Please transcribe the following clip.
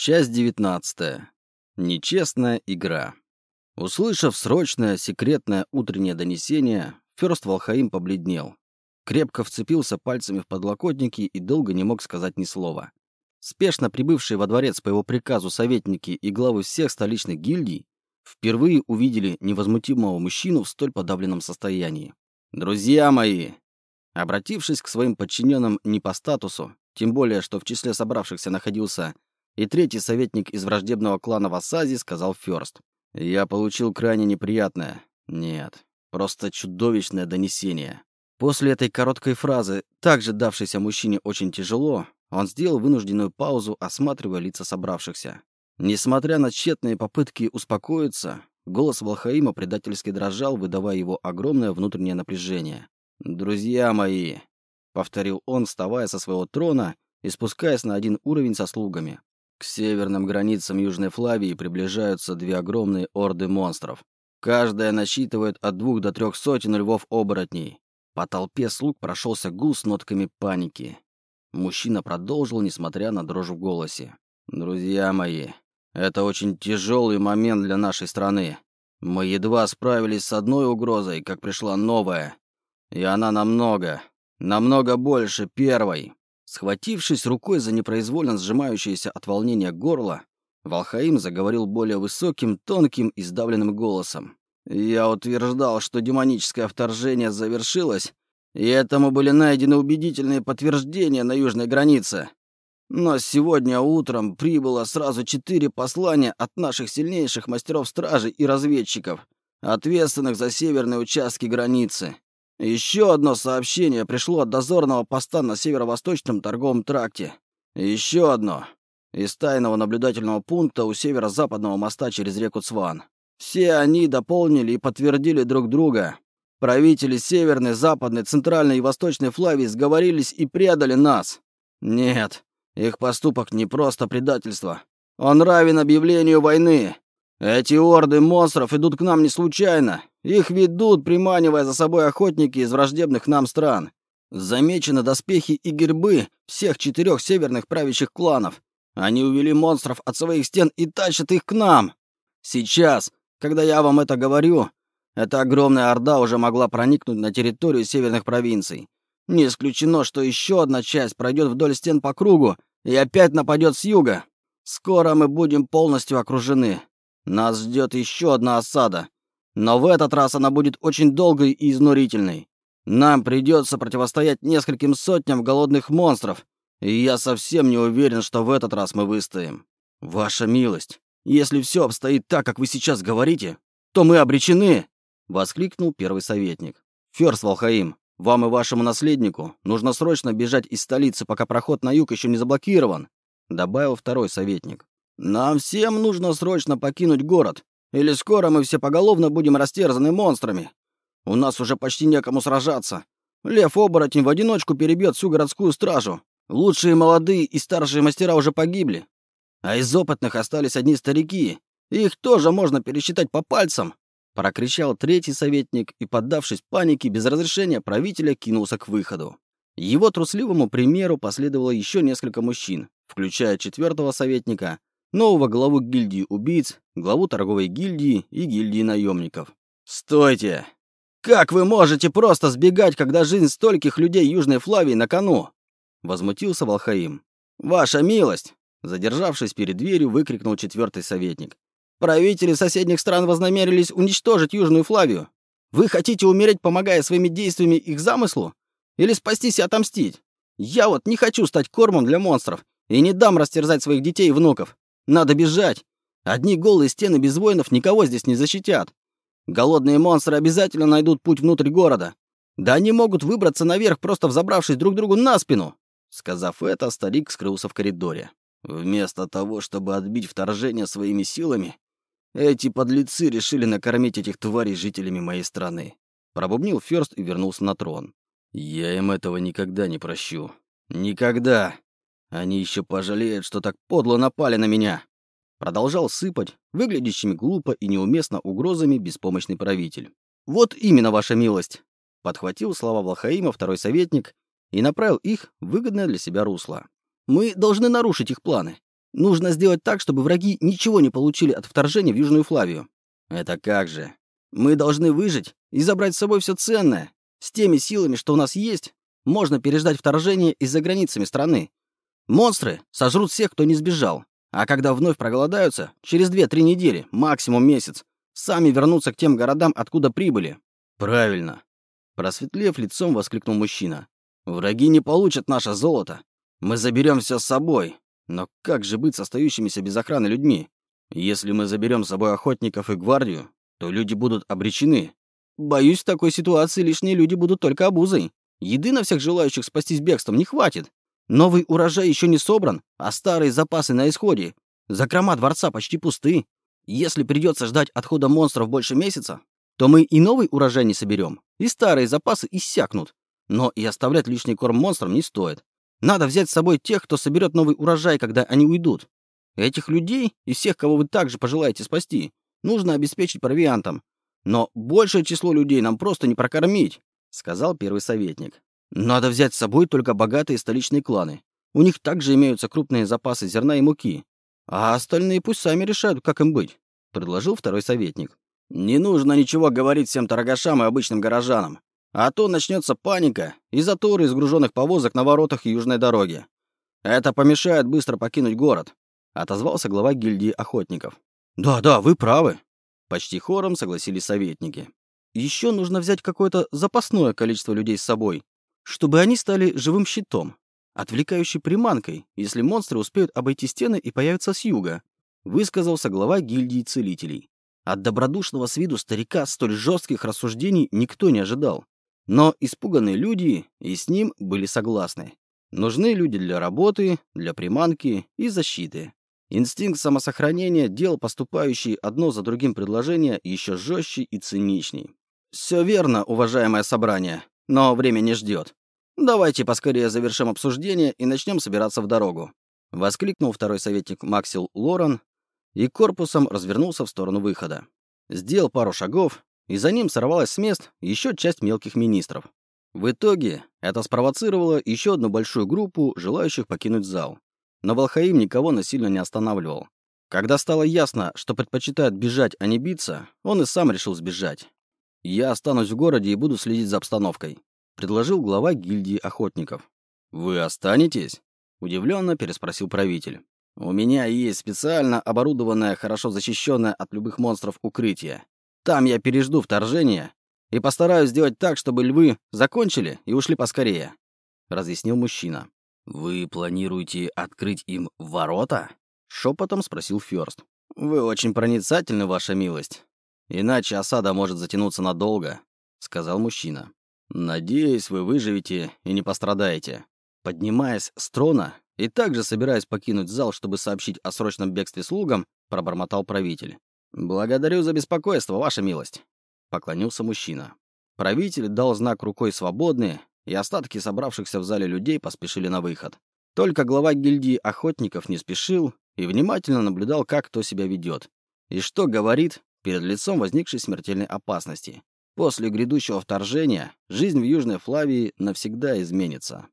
Часть 19. Нечестная игра. Услышав срочное секретное утреннее донесение, Фёрст Волхаим побледнел. Крепко вцепился пальцами в подлокотники и долго не мог сказать ни слова. Спешно прибывшие во дворец по его приказу советники и главы всех столичных гильдий впервые увидели невозмутимого мужчину в столь подавленном состоянии. «Друзья мои!» Обратившись к своим подчиненным не по статусу, тем более, что в числе собравшихся находился и третий советник из враждебного клана Васази сказал Фёрст. «Я получил крайне неприятное. Нет, просто чудовищное донесение». После этой короткой фразы, также давшейся мужчине очень тяжело, он сделал вынужденную паузу, осматривая лица собравшихся. Несмотря на тщетные попытки успокоиться, голос Волхаима предательски дрожал, выдавая его огромное внутреннее напряжение. «Друзья мои!» — повторил он, вставая со своего трона и спускаясь на один уровень со слугами. К северным границам Южной Флавии приближаются две огромные орды монстров. Каждая насчитывает от двух до трех сотен львов-оборотней. По толпе слуг прошелся гул с нотками паники. Мужчина продолжил, несмотря на дрожь в голосе. «Друзья мои, это очень тяжелый момент для нашей страны. Мы едва справились с одной угрозой, как пришла новая. И она намного, намного больше первой. Схватившись рукой за непроизвольно сжимающееся от волнения горло, Валхаим заговорил более высоким, тонким и сдавленным голосом. «Я утверждал, что демоническое вторжение завершилось, и этому были найдены убедительные подтверждения на южной границе. Но сегодня утром прибыло сразу четыре послания от наших сильнейших мастеров стражи и разведчиков, ответственных за северные участки границы. Еще одно сообщение пришло от дозорного поста на северо-восточном торговом тракте. Еще одно. Из тайного наблюдательного пункта у северо-западного моста через реку Цван. Все они дополнили и подтвердили друг друга. Правители Северной, Западной, Центральной и Восточной Флавии сговорились и предали нас. Нет, их поступок не просто предательство. Он равен объявлению войны. Эти орды монстров идут к нам не случайно. Их ведут, приманивая за собой охотники из враждебных нам стран. Замечены доспехи и гербы всех четырех северных правящих кланов. Они увели монстров от своих стен и тащат их к нам. Сейчас, когда я вам это говорю, эта огромная орда уже могла проникнуть на территорию северных провинций. Не исключено, что еще одна часть пройдет вдоль стен по кругу и опять нападет с юга. Скоро мы будем полностью окружены. Нас ждет еще одна осада. Но в этот раз она будет очень долгой и изнурительной. Нам придется противостоять нескольким сотням голодных монстров, и я совсем не уверен, что в этот раз мы выстоим. Ваша милость, если все обстоит так, как вы сейчас говорите, то мы обречены!» — воскликнул первый советник. «Ферс Волхаим, вам и вашему наследнику нужно срочно бежать из столицы, пока проход на юг еще не заблокирован», — добавил второй советник. Нам всем нужно срочно покинуть город, или скоро мы все поголовно будем растерзаны монстрами. У нас уже почти некому сражаться. Лев-оборотень в одиночку перебьет всю городскую стражу. Лучшие молодые и старшие мастера уже погибли. А из опытных остались одни старики. Их тоже можно пересчитать по пальцам. Прокричал третий советник и, поддавшись панике, без разрешения правителя кинулся к выходу. Его трусливому примеру последовало еще несколько мужчин, включая четвертого советника, нового главу гильдии убийц, главу торговой гильдии и гильдии наемников. «Стойте! Как вы можете просто сбегать, когда жизнь стольких людей Южной Флавии на кону?» Возмутился Волхаим. «Ваша милость!» Задержавшись перед дверью, выкрикнул четвертый советник. «Правители соседних стран вознамерились уничтожить Южную Флавию. Вы хотите умереть, помогая своими действиями их замыслу? Или спастись и отомстить? Я вот не хочу стать кормом для монстров и не дам растерзать своих детей и внуков. Надо бежать. Одни голые стены без воинов никого здесь не защитят. Голодные монстры обязательно найдут путь внутрь города. Да они могут выбраться наверх, просто взобравшись друг другу на спину. Сказав это, старик скрылся в коридоре. Вместо того, чтобы отбить вторжение своими силами, эти подлецы решили накормить этих тварей жителями моей страны. Пробубнил Фёрст и вернулся на трон. Я им этого никогда не прощу. Никогда. Они еще пожалеют, что так подло напали на меня. Продолжал сыпать, выглядящими глупо и неуместно угрозами беспомощный правитель. Вот именно, ваша милость. Подхватил слова Влахаима второй советник и направил их в выгодное для себя русло. Мы должны нарушить их планы. Нужно сделать так, чтобы враги ничего не получили от вторжения в Южную Флавию. Это как же? Мы должны выжить и забрать с собой все ценное. С теми силами, что у нас есть, можно переждать вторжение и за границами страны. Монстры сожрут всех, кто не сбежал. А когда вновь проголодаются, через 2-3 недели, максимум месяц, сами вернутся к тем городам, откуда прибыли. Правильно. Просветлев лицом, воскликнул мужчина. Враги не получат наше золото. Мы заберем все с собой. Но как же быть с остающимися без охраны людьми? Если мы заберем с собой охотников и гвардию, то люди будут обречены. Боюсь, в такой ситуации лишние люди будут только обузой. Еды на всех желающих спастись бегством не хватит. Новый урожай еще не собран, а старые запасы на исходе. Закрома дворца почти пусты. Если придется ждать отхода монстров больше месяца, то мы и новый урожай не соберем, и старые запасы иссякнут. Но и оставлять лишний корм монстрам не стоит. Надо взять с собой тех, кто соберет новый урожай, когда они уйдут. Этих людей и всех, кого вы также пожелаете спасти, нужно обеспечить провиантом. Но большее число людей нам просто не прокормить, сказал первый советник. Надо взять с собой только богатые столичные кланы. У них также имеются крупные запасы зерна и муки. А остальные пусть сами решают, как им быть», — предложил второй советник. «Не нужно ничего говорить всем торгашам и обычным горожанам. А то начнется паника и заторы из груженных повозок на воротах южной дороги. Это помешает быстро покинуть город», — отозвался глава гильдии охотников. «Да, да, вы правы», — почти хором согласились советники. «Еще нужно взять какое-то запасное количество людей с собой, чтобы они стали живым щитом, отвлекающей приманкой, если монстры успеют обойти стены и появятся с юга, высказался глава гильдии целителей. От добродушного с виду старика столь жестких рассуждений никто не ожидал. Но испуганные люди и с ним были согласны. Нужны люди для работы, для приманки и защиты. Инстинкт самосохранения делал поступающие одно за другим предложения еще жестче и циничней. «Все верно, уважаемое собрание, но время не ждет. «Давайте поскорее завершим обсуждение и начнем собираться в дорогу», — воскликнул второй советник Максил Лорен и корпусом развернулся в сторону выхода. Сделал пару шагов, и за ним сорвалась с мест еще часть мелких министров. В итоге это спровоцировало еще одну большую группу, желающих покинуть зал. Но Волхаим никого насильно не останавливал. Когда стало ясно, что предпочитает бежать, а не биться, он и сам решил сбежать. «Я останусь в городе и буду следить за обстановкой», предложил глава гильдии охотников. «Вы останетесь?» — удивленно переспросил правитель. «У меня есть специально оборудованное, хорошо защищенное от любых монстров укрытие. Там я пережду вторжение и постараюсь сделать так, чтобы львы закончили и ушли поскорее», — разъяснил мужчина. «Вы планируете открыть им ворота?» — шепотом спросил Фёрст. «Вы очень проницательны, ваша милость. Иначе осада может затянуться надолго», — сказал мужчина. «Надеюсь, вы выживете и не пострадаете». Поднимаясь с трона и также собираясь покинуть зал, чтобы сообщить о срочном бегстве слугам, пробормотал правитель. «Благодарю за беспокойство, ваша милость», — поклонился мужчина. Правитель дал знак рукой свободные, и остатки собравшихся в зале людей поспешили на выход. Только глава гильдии охотников не спешил и внимательно наблюдал, как кто себя ведет и что говорит перед лицом возникшей смертельной опасности. После грядущего вторжения жизнь в Южной Флавии навсегда изменится.